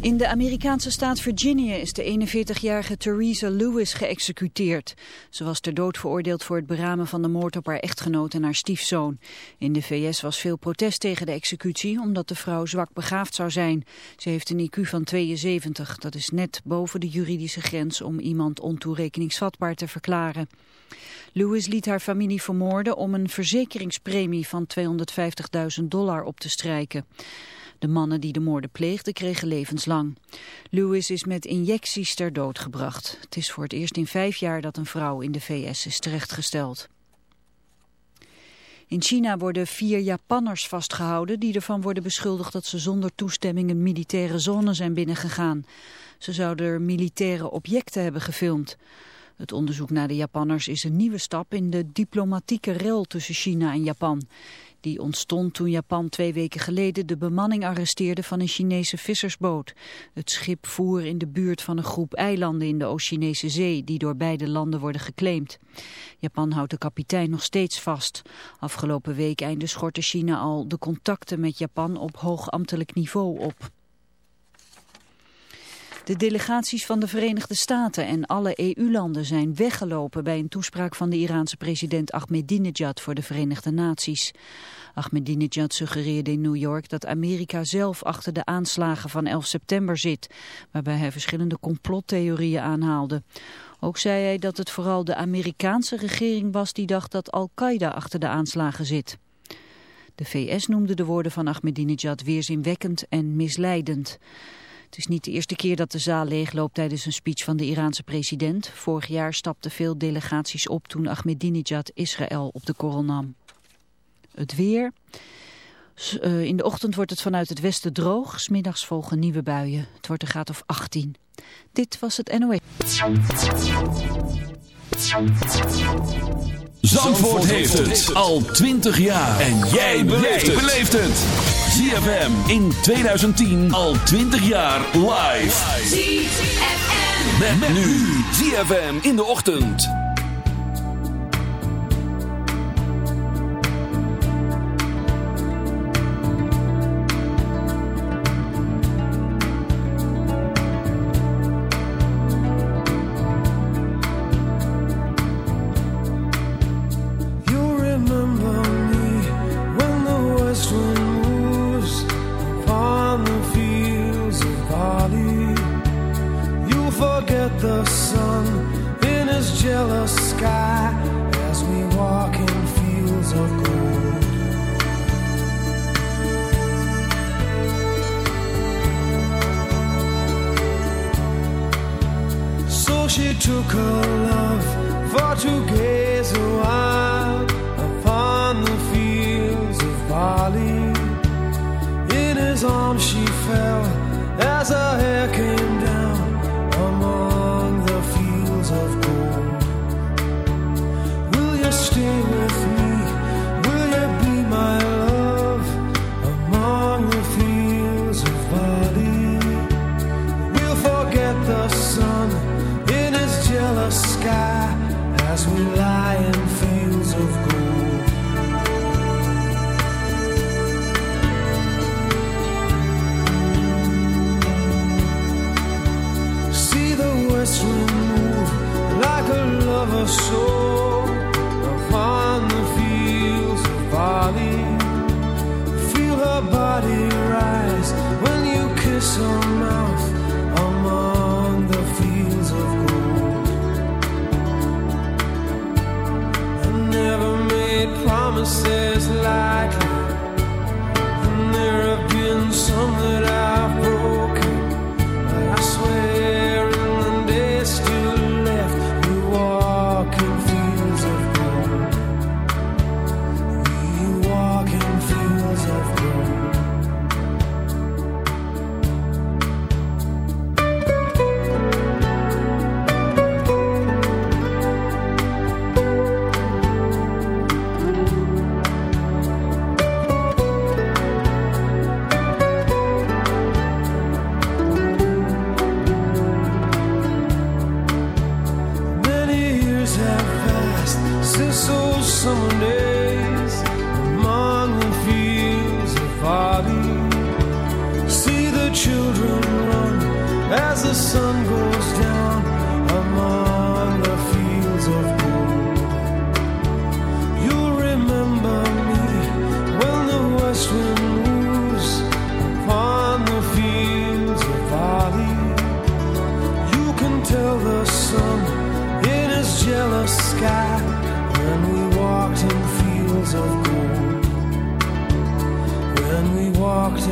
In de Amerikaanse staat Virginia is de 41-jarige Theresa Lewis geëxecuteerd. Ze was ter dood veroordeeld voor het beramen van de moord op haar echtgenoot en haar stiefzoon. In de VS was veel protest tegen de executie omdat de vrouw zwak begaafd zou zijn. Ze heeft een IQ van 72, dat is net boven de juridische grens om iemand ontoerekeningsvatbaar te verklaren. Lewis liet haar familie vermoorden om een verzekeringspremie van 250.000 dollar op te strijken. De mannen die de moorden pleegden kregen levenslang. Lewis is met injecties ter dood gebracht. Het is voor het eerst in vijf jaar dat een vrouw in de VS is terechtgesteld. In China worden vier Japanners vastgehouden die ervan worden beschuldigd dat ze zonder toestemming een militaire zone zijn binnengegaan. Ze zouden er militaire objecten hebben gefilmd. Het onderzoek naar de Japanners is een nieuwe stap in de diplomatieke rel tussen China en Japan. Die ontstond toen Japan twee weken geleden de bemanning arresteerde van een Chinese vissersboot. Het schip voer in de buurt van een groep eilanden in de Oost-Chinese zee die door beide landen worden geclaimd. Japan houdt de kapitein nog steeds vast. Afgelopen week einde schortte China al de contacten met Japan op hoog ambtelijk niveau op. De delegaties van de Verenigde Staten en alle EU-landen zijn weggelopen bij een toespraak van de Iraanse president Ahmadinejad voor de Verenigde Naties. Ahmadinejad suggereerde in New York dat Amerika zelf achter de aanslagen van 11 september zit, waarbij hij verschillende complottheorieën aanhaalde. Ook zei hij dat het vooral de Amerikaanse regering was die dacht dat Al-Qaeda achter de aanslagen zit. De VS noemde de woorden van Ahmadinejad weerzinwekkend en misleidend. Het is niet de eerste keer dat de zaal leegloopt tijdens een speech van de Iraanse president. Vorig jaar stapten veel delegaties op toen Ahmadinejad Israël op de korrel nam. Het weer. Uh, in de ochtend wordt het vanuit het westen droog. Smiddags volgen nieuwe buien. Het wordt een graad of 18. Dit was het NOS. Zandvoort heeft het al 20 jaar. En jij beleeft het. ZFM in 2010 al 20 jaar live. ZFM. Met, met nu. ZFM in de ochtend. The sun in his jealous sky as we lie in fields of gold. See the west wind move like a lover's soul promises lightly,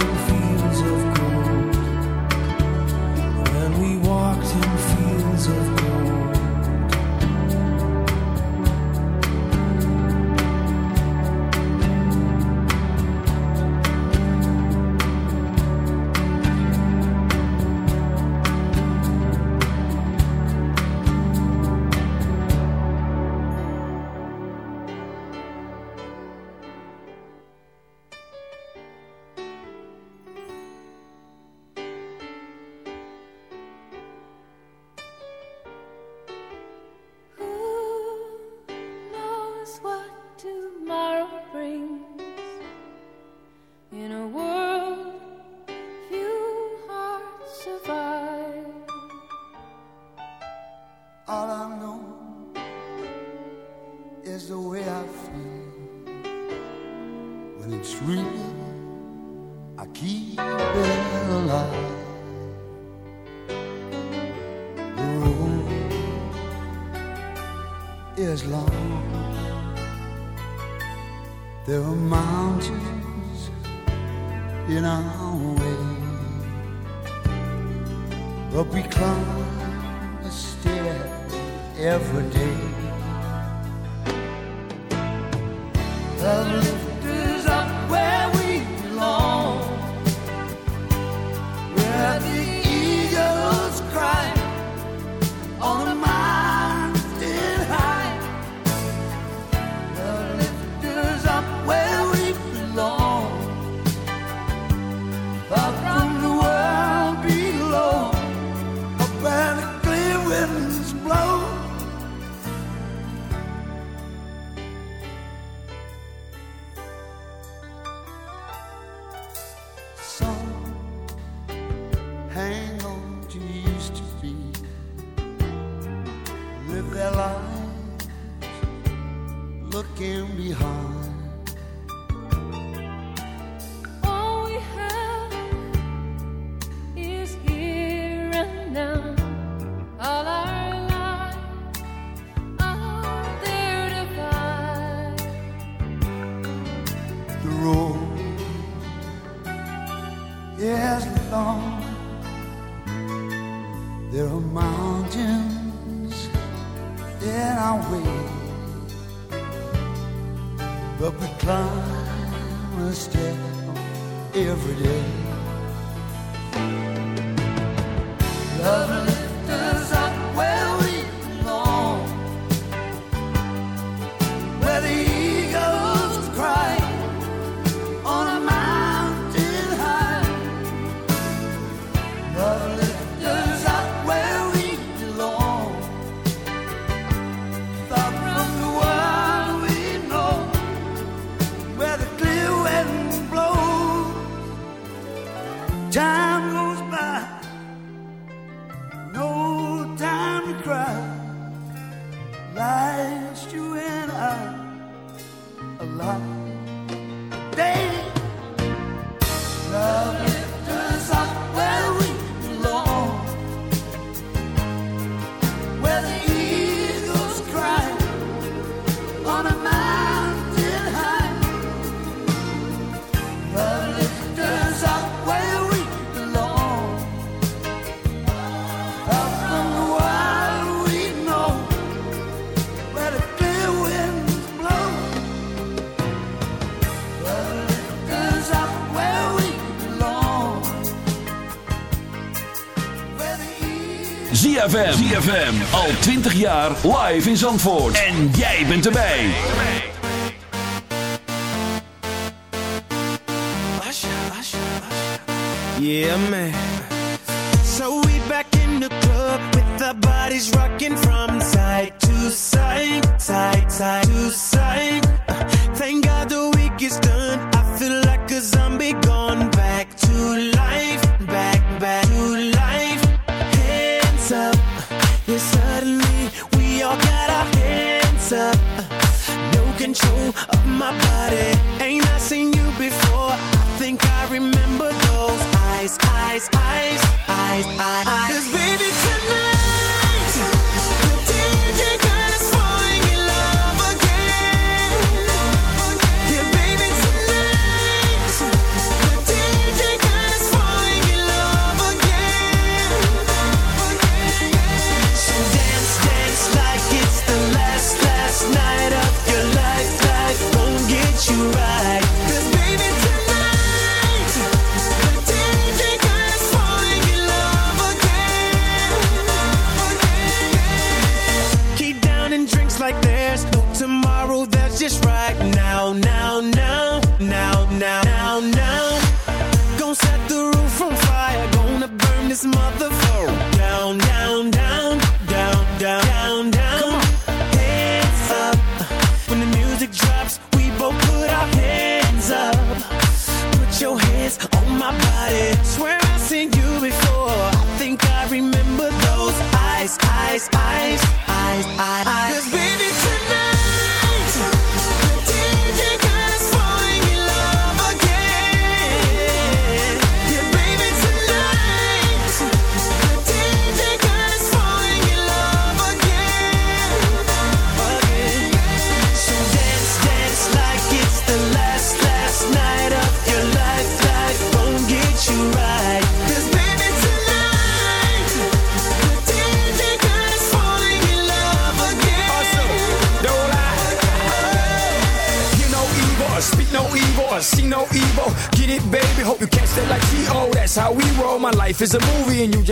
and feel ZFM. ZFM. Al 20 jaar live in Zandvoort. En jij bent erbij. Yeah, man. So we back in the club with the bodies rocking from side to side, side, side to side.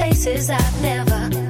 places I've never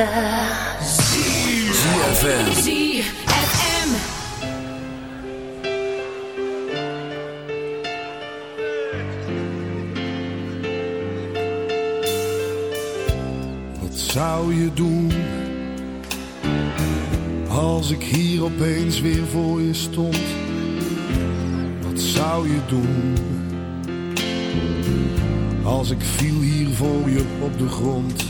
Wat zou je doen als ik hier opeens weer voor je stond? Wat zou je doen als ik viel hier voor je op de grond?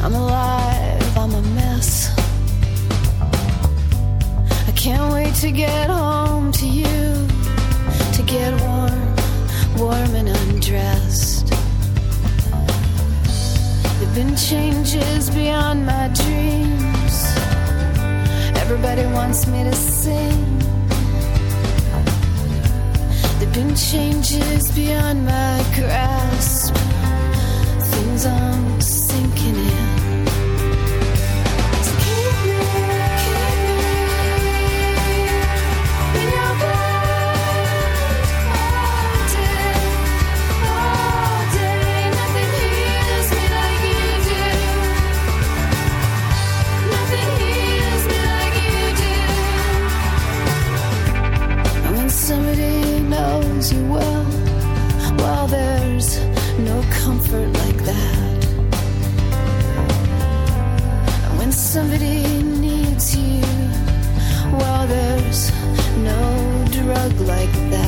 I'm alive, I'm a mess. I can't wait to get home to you, to get warm, warm and undressed. There've been changes beyond my dreams. Everybody wants me to sing. There've been changes beyond my grasp. Things I'm sinking in. Somebody needs you. Well, there's no drug like that.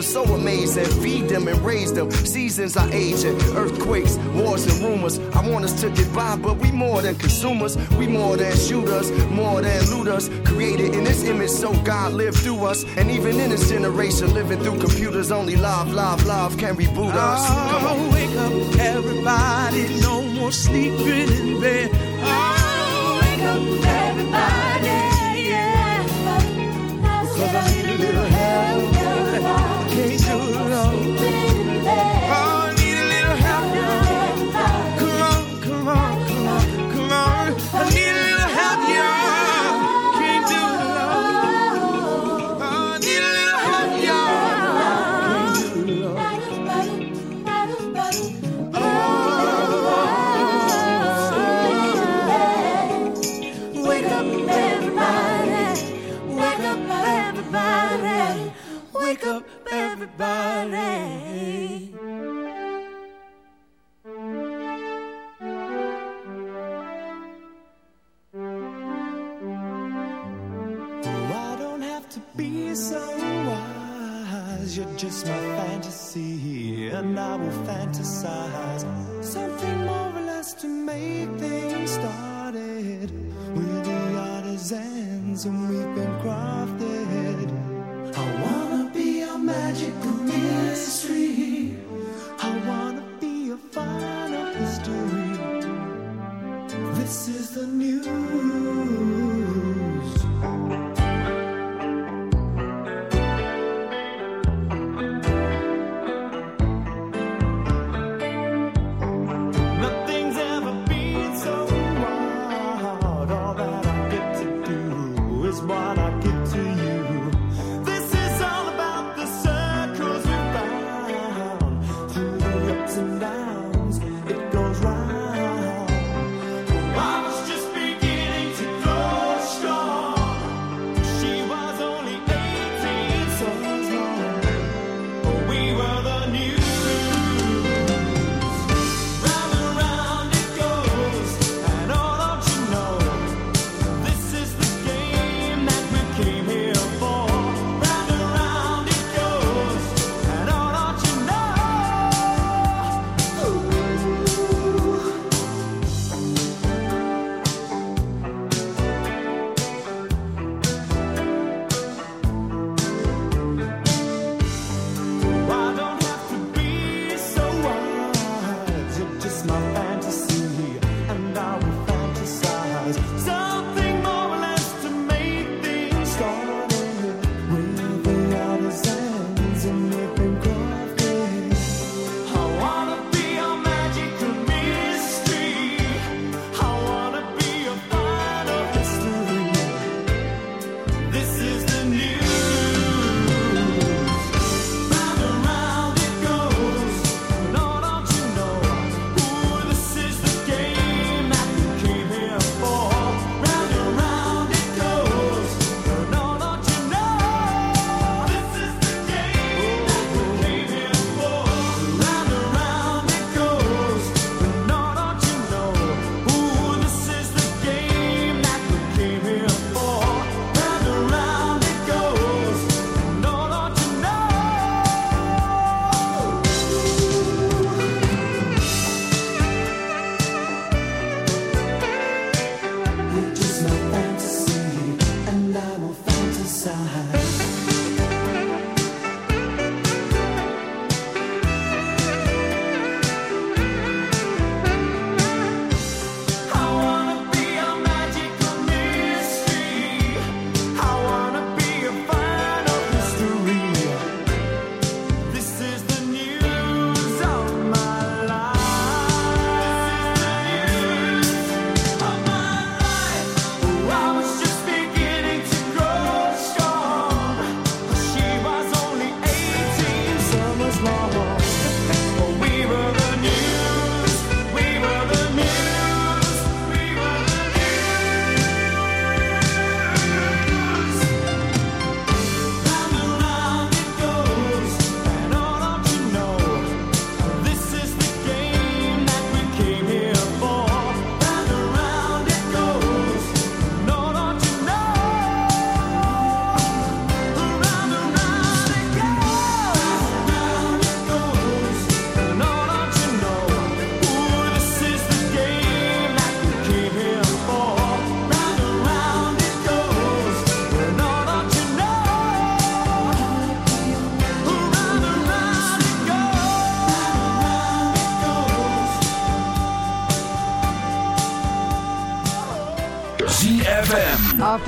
are so amazing. Feed them and raise them. Seasons are aging. Earthquakes, wars, and rumors. I want us to get by, but we more than consumers. We more than shooters, more than looters. Created in this image, so God lived through us. And even in this generation, living through computers, only love, love, love can reboot us. Come on. Oh, wake up, everybody. No more sleeping in bed. Oh, wake up, everybody.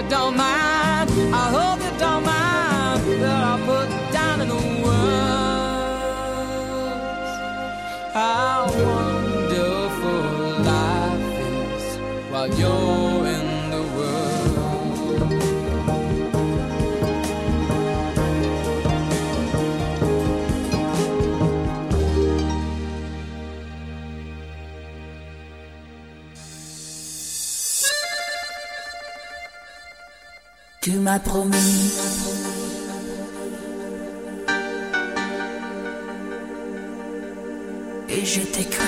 you don't mind. promis. Et je t'écris.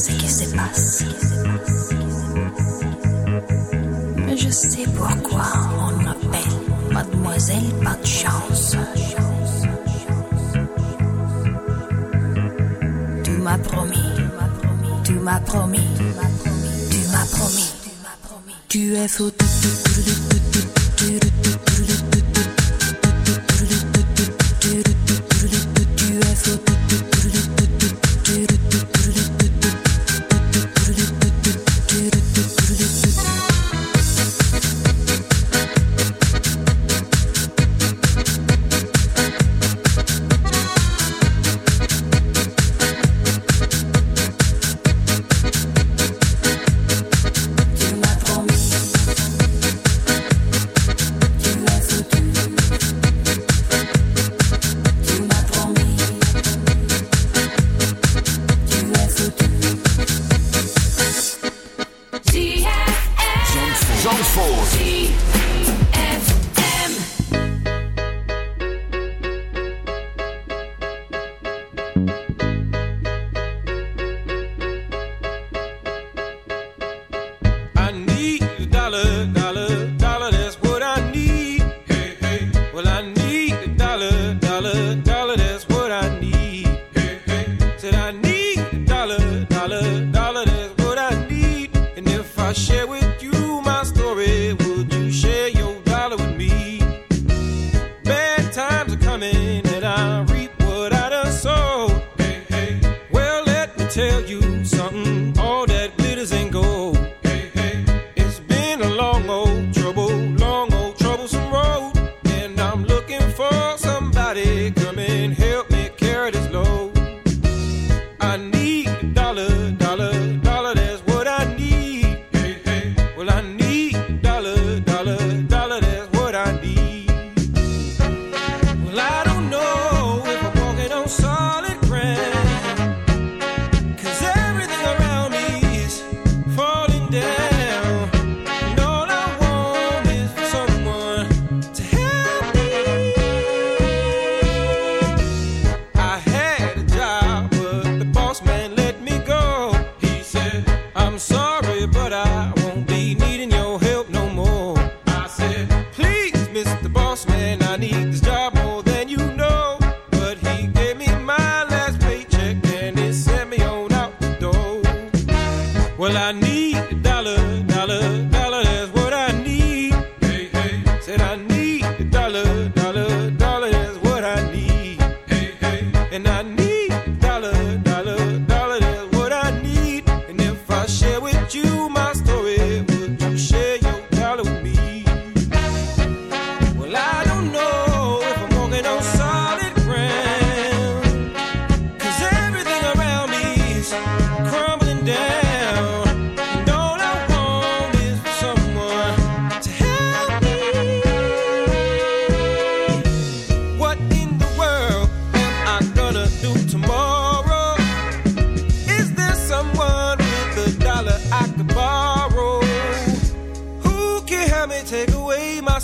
ce qui se passe. Mais je sais pourquoi on m'appelle Mademoiselle Pas de chance. Tu m'as promis, tu m'as promis, tu m'as promis, tu m'as promis. Tu es faux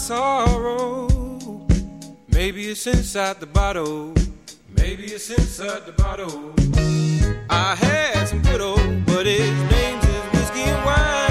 sorrow. Maybe it's inside the bottle. Maybe it's inside the bottle. I had some good old, but his name's is whiskey and wine.